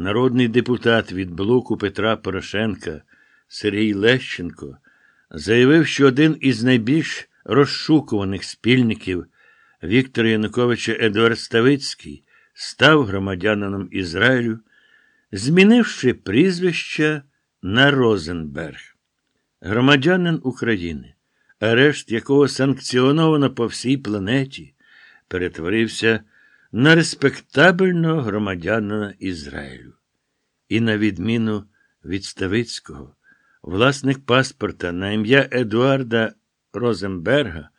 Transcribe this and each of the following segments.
народний депутат від блоку Петра Порошенка Сергій Лещенко заявив, що один із найбільш розшукуваних спільників Віктора Януковича Едуард Ставицький став громадянином Ізраїлю, змінивши прізвище на Розенберг. Громадянин України, арешт якого санкціоновано по всій планеті, перетворився на респектабельного громадянина Ізраїлю. І, на відміну від Ставицького, власник паспорта на ім'я Едуарда Розенберга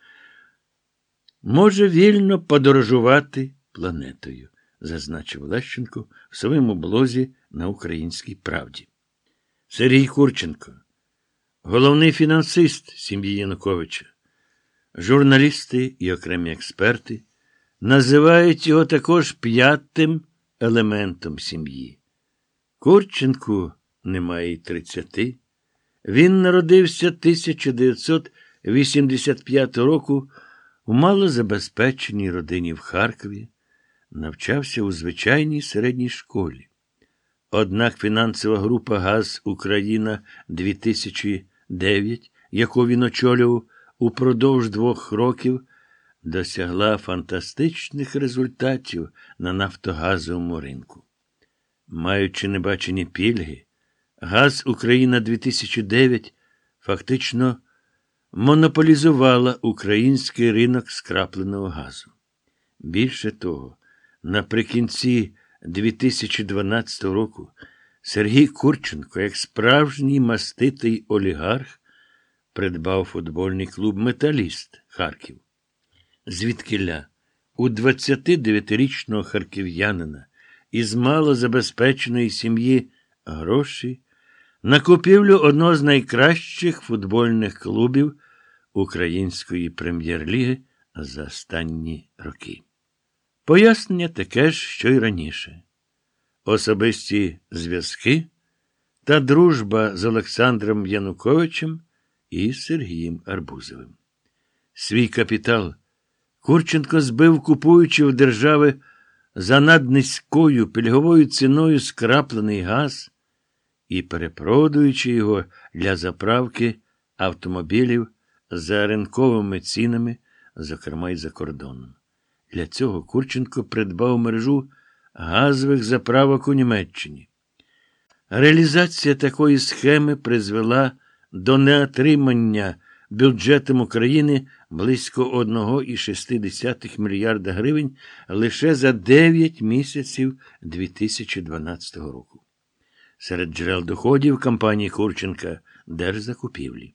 може вільно подорожувати планетою, зазначив Лещенко в своєму блозі на Українській правді. Сергій Курченко, головний фінансист сім'ї Януковича, журналісти і окремі експерти називають його також п'ятим елементом сім'ї. Курченку немає й тридцяти. Він народився 1985 року у малозабезпеченій родині в Харкові, навчався у звичайній середній школі. Однак фінансова група Газ Україна 2009, яку він очолював упродовж двох років, досягла фантастичних результатів на нафтогазовому ринку. Маючи небачені пільги, Газ Україна 2009 фактично монополізувала український ринок скрапленого газу. Більше того, наприкінці 2012 року Сергій Курченко, як справжній маститий олігарх, придбав футбольний клуб Металіст Харків. Звідкиля у 29-річного харків'янина із малозабезпеченої сім'ї гроші на купівлю одного з найкращих футбольних клубів Української прем'єр-ліги за останні роки. Пояснення таке ж, що й раніше. Особисті зв'язки та дружба з Олександром Януковичем і Сергієм Арбузовим. Свій капітал Курченко збив, купуючи в держави за наднизькою пільговою ціною скраплений газ і перепродуючи його для заправки автомобілів за ринковими цінами, зокрема й за кордоном. Для цього Курченко придбав мережу газових заправок у Німеччині. Реалізація такої схеми призвела до неотримання бюджетом України близько 1,6 мільярда гривень лише за 9 місяців 2012 року. Серед джерел доходів компанії Курченка держзакупівлі.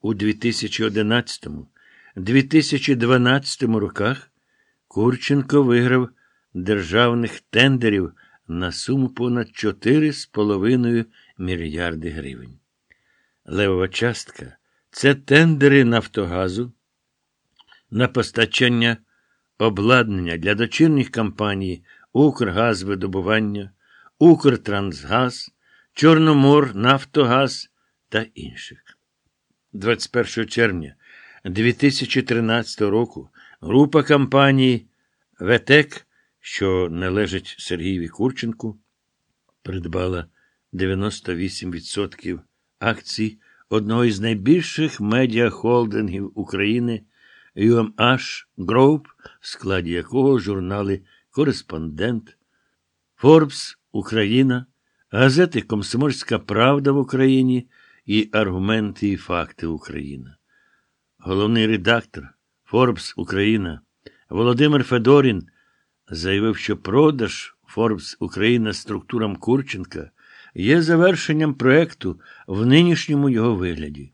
У 2011-2012 роках Курченко виграв державних тендерів на суму понад 4,5 мільярди гривень. Левова частка це тендери Нафтогазу на постачання обладнання для дочірніх компаній Укргазвидобування, Укртрансгаз, Чорномор, Нафтогаз та інших. 21 червня 2013 року група компаній ВЕТЕК, що належить Сергієві Курченку, придбала 98% акцій одного із найбільших медіахолдингів України UMH Group, в складі якого журнали Кореспондент, Forbes Україна, газети Комсомольська Правда в Україні і Аргументи і Факти Україна. Головний редактор Forbes Україна Володимир Федорін заявив, що продаж Forbes Україна структурам Курченка є завершенням проекту в нинішньому його вигляді.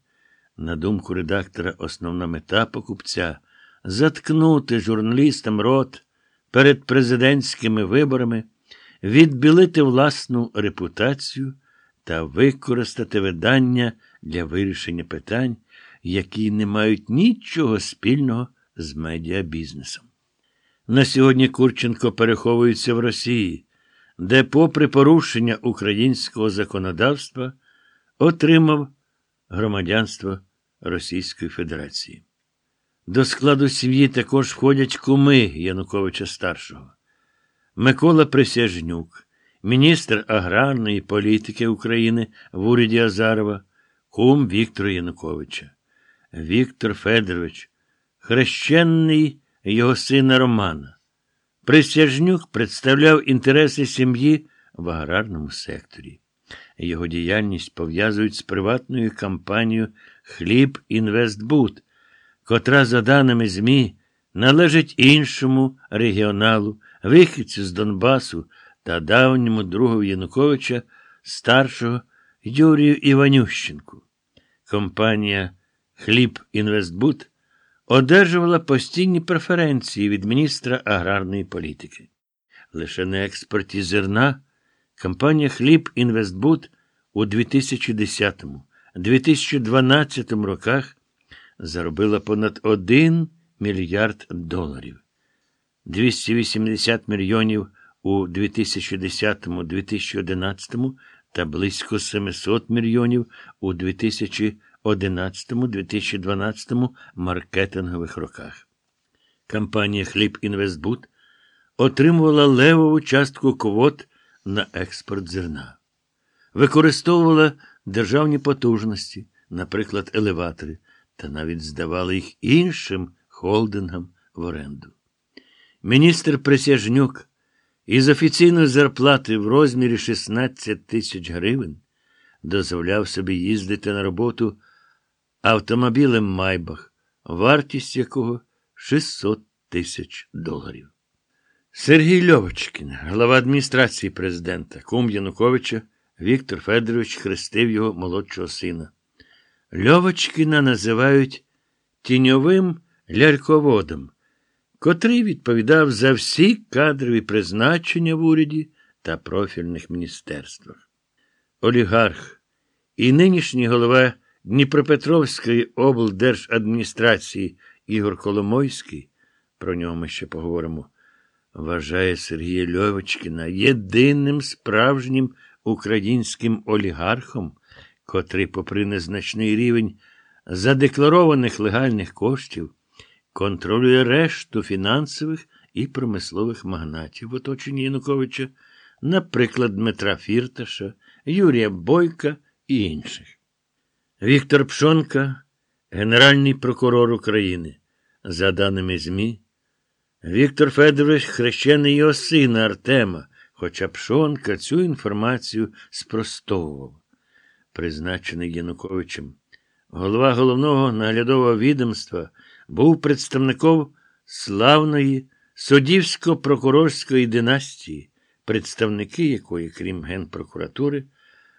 На думку редактора, основна мета покупця заткнути журналістам рот перед президентськими виборами, відбілити власну репутацію та використати видання для вирішення питань, які не мають нічого спільного з медіабізнесом. На сьогодні Курченко переховується в Росії, де, попри порушення українського законодавства, отримав громадянство Російської Федерації. До складу сім'ї також входять куми Януковича старшого. Микола Присяжнюк, міністр аграрної політики України в уряді Азарова, кум Віктора Януковича. Віктор Федорович, хрещенний його сина Романа. Присяжнюк представляв інтереси сім'ї в аграрному секторі. Його діяльність пов'язують з приватною компанією Хліб Інвестбуд, котра, за даними ЗМІ, належить іншому регіоналу, вихідцю з Донбасу та давньому другу Януковича, старшого Юрію Іванющенку. Компанія Хліб Інвестбуд одержувала постійні преференції від міністра аграрної політики. Лише на експорті зерна компанія Хліб Інвестбуд у 2010-2012 роках заробила понад 1 мільярд доларів. 280 мільйонів у 2010-2011 та близько 700 мільйонів у 2011-2012 маркетингових роках. Компанія Хліб Інвестбуд отримувала левову частку квот на експорт зерна, використовувала державні потужності, наприклад, елеватори, та навіть здавала їх іншим холдингам в оренду. Міністр Присяжнюк із офіційної зарплати в розмірі 16 тисяч гривень дозволяв собі їздити на роботу автомобілем Майбах, вартість якого 600 тисяч доларів. Сергій Льовочкін, глава адміністрації президента, кум Януковича, Віктор Федорович хрестив його молодшого сина. Льовочкіна називають тіньовим ляльководом, котрий відповідав за всі кадрові призначення в уряді та профільних міністерствах. Олігарх і нинішній голова Дніпропетровської облдержадміністрації Ігор Коломойський, про нього ми ще поговоримо, вважає Сергія Льовочкіна єдиним справжнім українським олігархом, котрий, попри незначний рівень задекларованих легальних коштів, контролює решту фінансових і промислових магнатів в оточенні Януковича, наприклад, Дмитра Фірташа, Юрія Бойка і інших. Віктор Пшонка, Генеральний прокурор України, за даними ЗМІ, Віктор Федорович хрещений його сина Артема, хоча Пшонка цю інформацію спростовував. Призначений Януковичем, голова головного наглядового відомства був представником славної суддівсько-прокурорської династії, представники якої, крім Генпрокуратури,